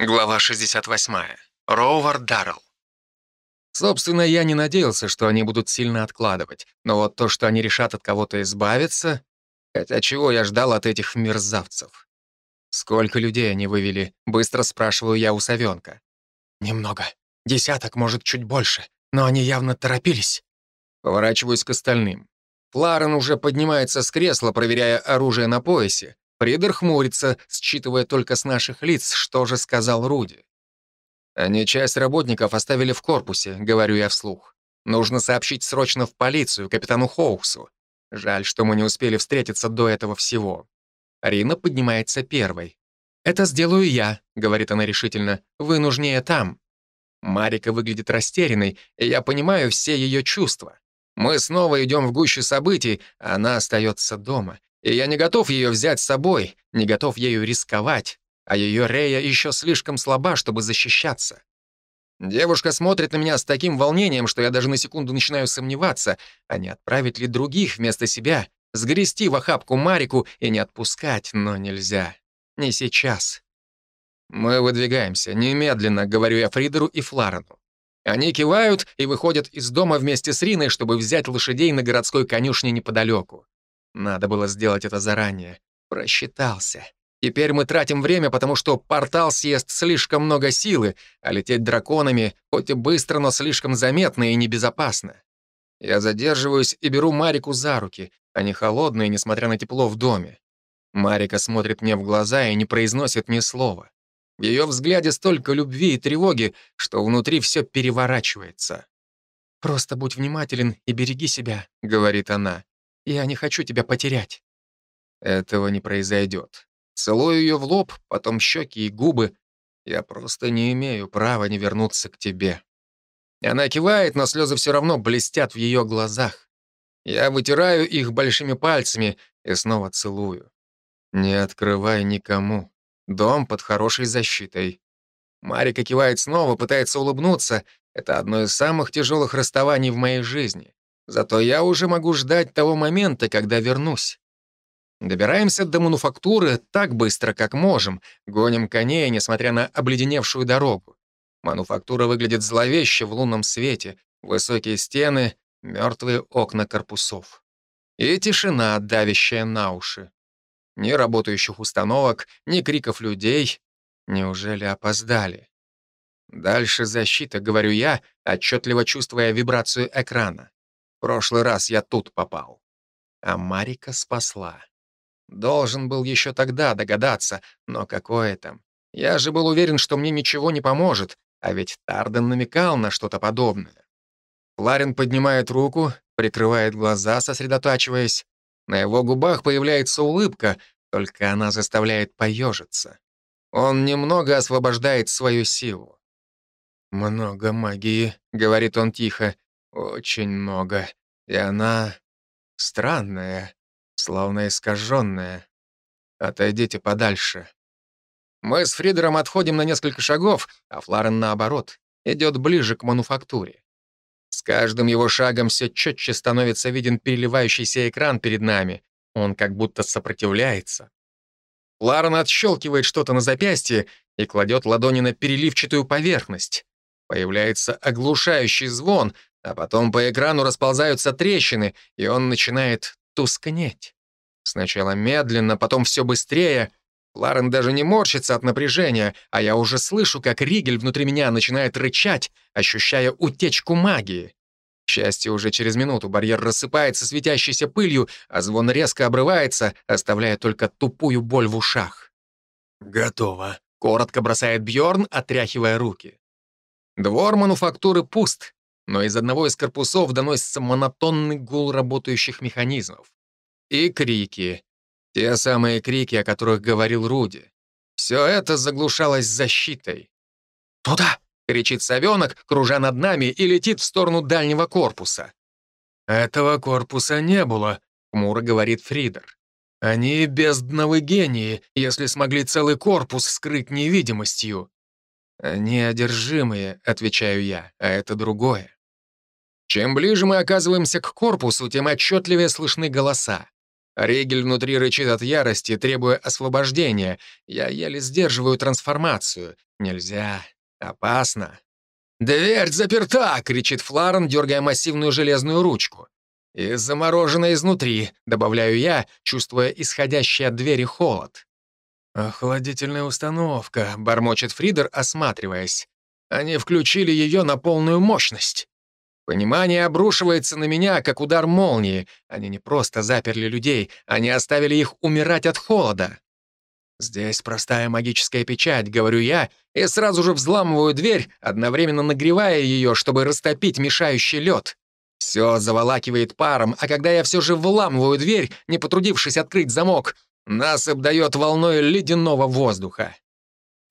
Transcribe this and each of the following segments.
Глава 68. Роувар Даррелл. Собственно, я не надеялся, что они будут сильно откладывать, но вот то, что они решат от кого-то избавиться... Хотя чего я ждал от этих мерзавцев? Сколько людей они вывели? Быстро спрашиваю я у совенка. Немного. Десяток, может, чуть больше. Но они явно торопились. Поворачиваюсь к остальным. Фларен уже поднимается с кресла, проверяя оружие на поясе. Придер хмурится, считывая только с наших лиц, что же сказал Руди. «Они часть работников оставили в корпусе», — говорю я вслух. «Нужно сообщить срочно в полицию, капитану Хоуксу. Жаль, что мы не успели встретиться до этого всего». Рина поднимается первой. «Это сделаю я», — говорит она решительно. «Вы нужнее там». Марика выглядит растерянной, и я понимаю все ее чувства. Мы снова идем в гущу событий, а она остается дома. И я не готов ее взять с собой, не готов ею рисковать, а ее Рея еще слишком слаба, чтобы защищаться. Девушка смотрит на меня с таким волнением, что я даже на секунду начинаю сомневаться, а не отправить ли других вместо себя, сгрести в охапку Марику и не отпускать, но нельзя. Не сейчас. Мы выдвигаемся, немедленно, говорю я Фридеру и Фларену. Они кивают и выходят из дома вместе с Риной, чтобы взять лошадей на городской конюшне неподалеку. Надо было сделать это заранее. Просчитался. Теперь мы тратим время, потому что портал съест слишком много силы, а лететь драконами хоть и быстро, но слишком заметно и небезопасно. Я задерживаюсь и беру Марику за руки. Они холодные, несмотря на тепло в доме. Марика смотрит мне в глаза и не произносит ни слова. В ее взгляде столько любви и тревоги, что внутри все переворачивается. «Просто будь внимателен и береги себя», — говорит она. Я не хочу тебя потерять». Этого не произойдет. Целую ее в лоб, потом щеки и губы. Я просто не имею права не вернуться к тебе. Она кивает, но слезы все равно блестят в ее глазах. Я вытираю их большими пальцами и снова целую. Не открывай никому. Дом под хорошей защитой. Марика кивает снова, пытается улыбнуться. Это одно из самых тяжелых расставаний в моей жизни. Зато я уже могу ждать того момента, когда вернусь. Добираемся до мануфактуры так быстро, как можем. Гоним коней, несмотря на обледеневшую дорогу. Мануфактура выглядит зловеще в лунном свете. Высокие стены, мертвые окна корпусов. И тишина, давящая на уши. Ни работающих установок, ни криков людей. Неужели опоздали? Дальше защита, говорю я, отчетливо чувствуя вибрацию экрана прошлый раз я тут попал. А Марика спасла. Должен был еще тогда догадаться, но какое там. Я же был уверен, что мне ничего не поможет, а ведь Тарден намекал на что-то подобное. Ларин поднимает руку, прикрывает глаза, сосредотачиваясь. На его губах появляется улыбка, только она заставляет поежиться. Он немного освобождает свою силу. «Много магии», — говорит он тихо, очень много. И она странная, словно искаженная. Отойдите подальше. Мы с Фридером отходим на несколько шагов, а Фларен, наоборот, идет ближе к мануфактуре. С каждым его шагом все четче становится виден переливающийся экран перед нами. Он как будто сопротивляется. Фларен отщелкивает что-то на запястье и кладет ладони на переливчатую поверхность. Появляется оглушающий звон, а потом по экрану расползаются трещины, и он начинает тускнеть. Сначала медленно, потом все быстрее. Ларен даже не морщится от напряжения, а я уже слышу, как Ригель внутри меня начинает рычать, ощущая утечку магии. К счастью, уже через минуту барьер рассыпается светящейся пылью, а звон резко обрывается, оставляя только тупую боль в ушах. «Готово», — коротко бросает Бьорн, отряхивая руки. Двор мануфактуры пуст, но из одного из корпусов доносится монотонный гул работающих механизмов. И крики. Те самые крики, о которых говорил Руди. Все это заглушалось защитой. «Туда!» — кричит совенок, кружа над нами, и летит в сторону дальнего корпуса. «Этого корпуса не было», — хмуро говорит Фридер. «Они бездновы гении, если смогли целый корпус скрыть невидимостью». «Они одержимые», — отвечаю я, — «а это другое». Чем ближе мы оказываемся к корпусу, тем отчетливее слышны голоса. Ригель внутри рычит от ярости, требуя освобождения. Я еле сдерживаю трансформацию. Нельзя. Опасно. «Дверь заперта!» — кричит Фларен, дергая массивную железную ручку. «И заморожена изнутри», — добавляю я, чувствуя исходящий от двери холод. «Охладительная установка», — бормочет Фридер, осматриваясь. «Они включили ее на полную мощность». Понимание обрушивается на меня, как удар молнии. Они не просто заперли людей, они оставили их умирать от холода. «Здесь простая магическая печать», — говорю я, и сразу же взламываю дверь, одновременно нагревая ее, чтобы растопить мешающий лед. Все заволакивает паром, а когда я все же вламываю дверь, не потрудившись открыть замок, нас обдает волной ледяного воздуха.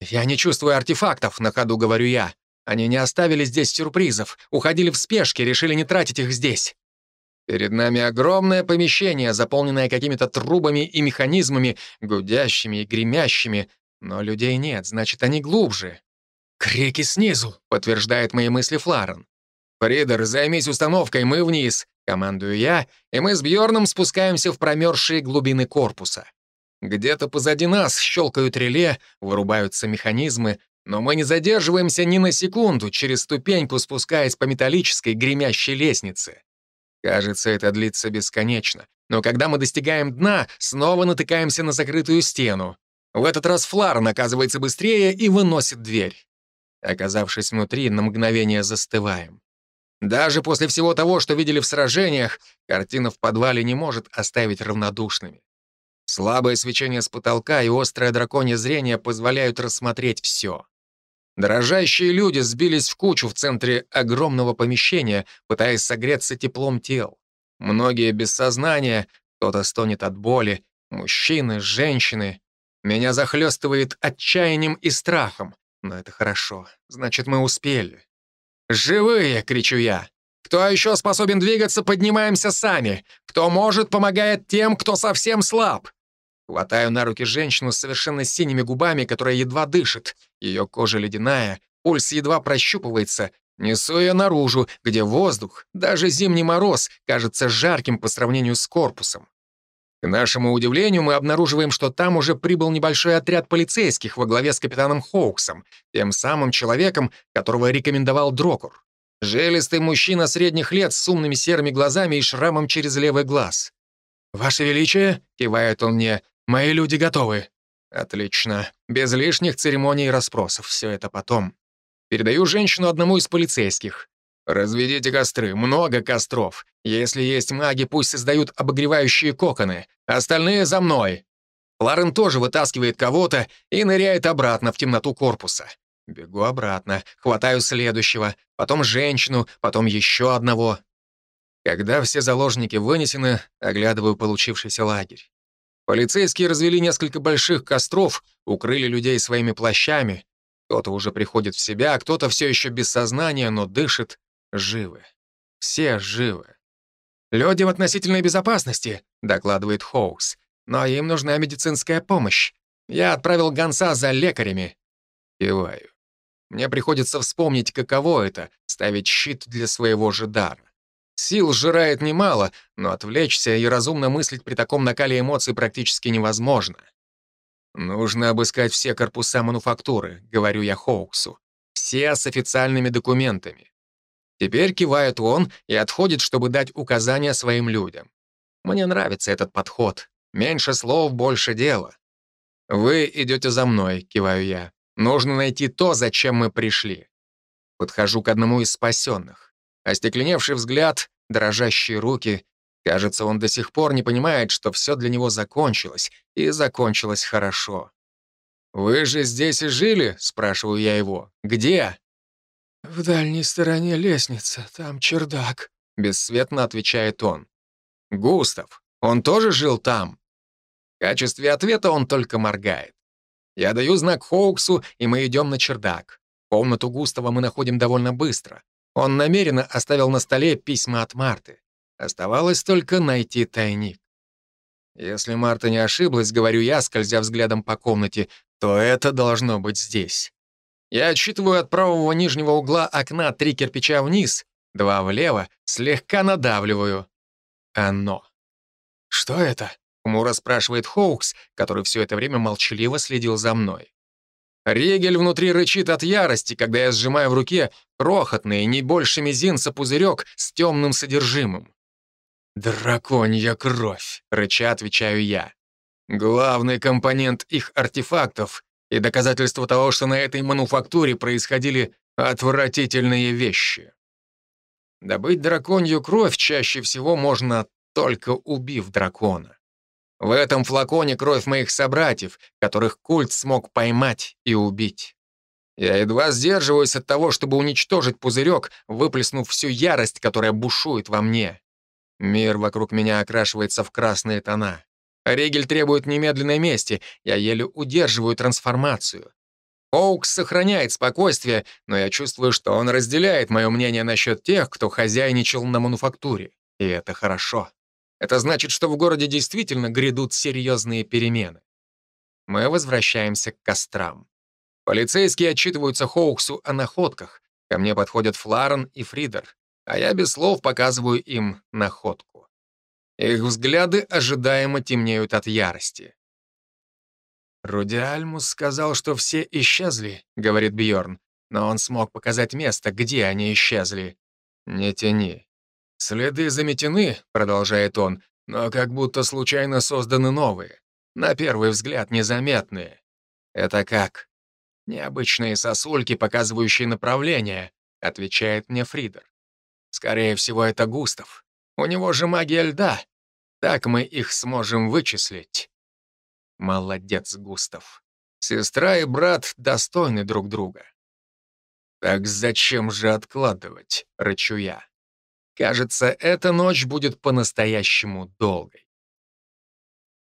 «Я не чувствую артефактов», — на ходу говорю я. Они не оставили здесь сюрпризов, уходили в спешке, решили не тратить их здесь. Перед нами огромное помещение, заполненное какими-то трубами и механизмами, гудящими и гремящими, но людей нет, значит, они глубже. «Крики снизу», — подтверждает мои мысли Фларен. «Фридер, займись установкой, мы вниз», — командую я, и мы с Бьорном спускаемся в промерзшие глубины корпуса. Где-то позади нас щелкают реле, вырубаются механизмы, но мы не задерживаемся ни на секунду, через ступеньку спускаясь по металлической гремящей лестнице. Кажется, это длится бесконечно. Но когда мы достигаем дна, снова натыкаемся на закрытую стену. В этот раз Фларн оказывается быстрее и выносит дверь. Оказавшись внутри, на мгновение застываем. Даже после всего того, что видели в сражениях, картина в подвале не может оставить равнодушными. Слабое свечение с потолка и острое драконье зрение позволяют рассмотреть все. Дрожащие люди сбились в кучу в центре огромного помещения, пытаясь согреться теплом тел. Многие без сознания, кто-то стонет от боли, мужчины, женщины. Меня захлестывает отчаянием и страхом. Но это хорошо, значит, мы успели. «Живые!» — кричу я. «Кто еще способен двигаться, поднимаемся сами. Кто может, помогает тем, кто совсем слаб. Хватаю на руки женщину с совершенно синими губами, которая едва дышит. Ее кожа ледяная, пульс едва прощупывается. Несу ее наружу, где воздух, даже зимний мороз, кажется жарким по сравнению с корпусом. К нашему удивлению, мы обнаруживаем, что там уже прибыл небольшой отряд полицейских во главе с капитаном Хоуксом, тем самым человеком, которого рекомендовал Дрокур. Желестый мужчина средних лет с умными серыми глазами и шрамом через левый глаз. «Ваше Величие», — кивает он мне, «Мои люди готовы». «Отлично. Без лишних церемоний и расспросов. Все это потом. Передаю женщину одному из полицейских. Разведите костры. Много костров. Если есть маги, пусть создают обогревающие коконы. Остальные за мной». Ларен тоже вытаскивает кого-то и ныряет обратно в темноту корпуса. Бегу обратно, хватаю следующего, потом женщину, потом еще одного. Когда все заложники вынесены, оглядываю получившийся лагерь. Полицейские развели несколько больших костров, укрыли людей своими плащами. Кто-то уже приходит в себя, кто-то все еще без сознания, но дышит. Живы. Все живы. «Люди в относительной безопасности», — докладывает Хоукс. «Но им нужна медицинская помощь. Я отправил гонца за лекарями». Киваю. Мне приходится вспомнить, каково это — ставить щит для своего же дара. Сил сжирает немало, но отвлечься и разумно мыслить при таком накале эмоций практически невозможно. «Нужно обыскать все корпуса мануфактуры», — говорю я Хоуксу. «Все с официальными документами». Теперь кивает он и отходит, чтобы дать указания своим людям. Мне нравится этот подход. Меньше слов, больше дела. «Вы идете за мной», — киваю я. «Нужно найти то, зачем мы пришли». Подхожу к одному из спасенных. Остекленевший взгляд, дрожащие руки. Кажется, он до сих пор не понимает, что все для него закончилось, и закончилось хорошо. «Вы же здесь и жили?» — спрашиваю я его. «Где?» «В дальней стороне лестницы, там чердак», — бесцветно отвечает он. «Густав, он тоже жил там?» В качестве ответа он только моргает. Я даю знак Хоуксу, и мы идем на чердак. Комнату Густава мы находим довольно быстро. Он намеренно оставил на столе письма от Марты. Оставалось только найти тайник. Если Марта не ошиблась, говорю я, скользя взглядом по комнате, то это должно быть здесь. Я отсчитываю от правого нижнего угла окна три кирпича вниз, два влево, слегка надавливаю. Оно. «Что это?» — Хмуро спрашивает Хоукс, который все это время молчаливо следил за мной. Ригель внутри рычит от ярости, когда я сжимаю в руке крохотный, не больше мизинца пузырек с темным содержимым. «Драконья кровь», — рыча отвечаю я. Главный компонент их артефактов и доказательство того, что на этой мануфактуре происходили отвратительные вещи. Добыть драконью кровь чаще всего можно, только убив дракона. В этом флаконе кровь моих собратьев, которых культ смог поймать и убить. Я едва сдерживаюсь от того, чтобы уничтожить пузырек, выплеснув всю ярость, которая бушует во мне. Мир вокруг меня окрашивается в красные тона. Регель требует немедленной мести, я еле удерживаю трансформацию. Оукс сохраняет спокойствие, но я чувствую, что он разделяет мое мнение насчет тех, кто хозяйничал на мануфактуре. И это хорошо. Это значит, что в городе действительно грядут серьезные перемены. Мы возвращаемся к кострам. Полицейские отчитываются Хоуксу о находках. Ко мне подходят Фларен и Фридер, а я без слов показываю им находку. Их взгляды ожидаемо темнеют от ярости. «Руди Альмус сказал, что все исчезли», — говорит Бьорн, «но он смог показать место, где они исчезли». «Не тяни. «Следы заметены», — продолжает он, «но как будто случайно созданы новые, на первый взгляд незаметные». «Это как?» «Необычные сосульки, показывающие направление», — отвечает мне Фридер. «Скорее всего, это Густав. У него же магия льда. Так мы их сможем вычислить». Молодец, Густав. Сестра и брат достойны друг друга. «Так зачем же откладывать?» — рычу я. Кажется, эта ночь будет по-настоящему долгой.